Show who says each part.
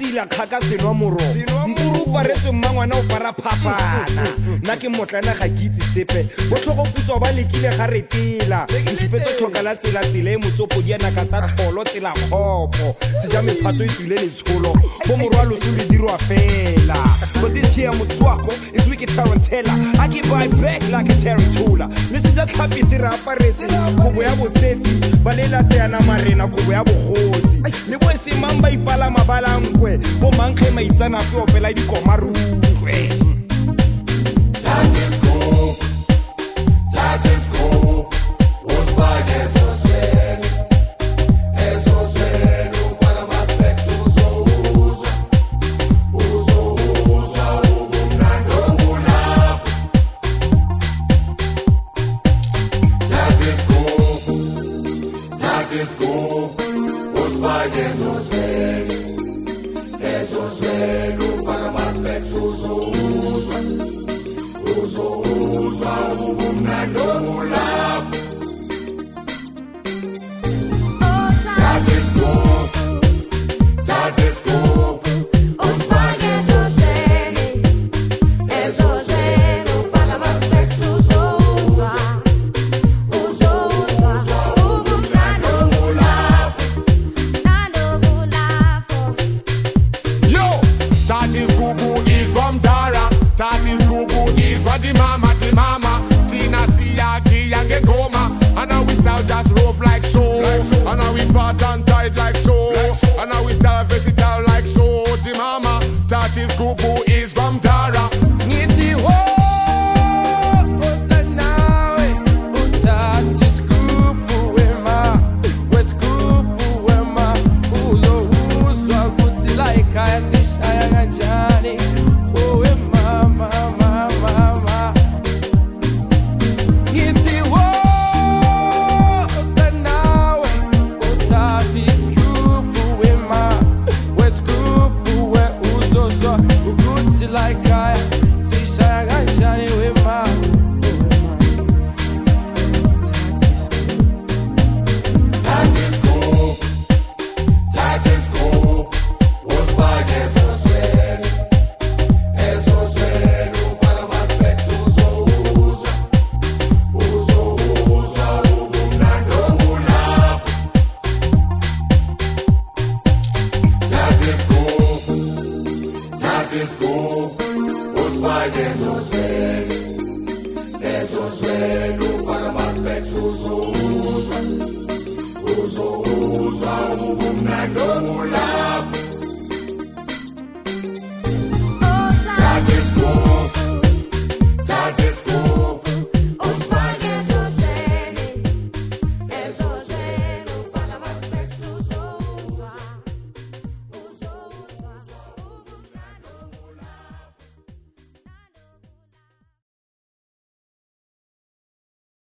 Speaker 1: tsila kgaka senwa moron mpuru faretse mma ngwana o fara phapana nna ke motlana ga ke itse sepe botlhokoputso ba lekile ga re pela ntsifetso tlhoka la tselatsela e motsopo di anaka tsa tholo ah. tsela kgopo seja mephato e tswile letsholo go morwa loso le dirwa fela botisea motswako itswe ke tarontela a ke buy back like a tarontola mme seja tlhapise re aparese kobo ya bosetsi ba lela seanamarena kobo ya bogosi le boe semang ba ipala mabalankwe bo mankge maitsana peo pela dikoma rutlwe
Speaker 2: Negro, famas, pets, uso, uso, uso, uso, uso, uso, Gubu is we
Speaker 3: uzo fresco, uswai desoswen, desoswen, ufaka maspects uzouzwa,
Speaker 2: uzouzwa, ubumnando mulapho.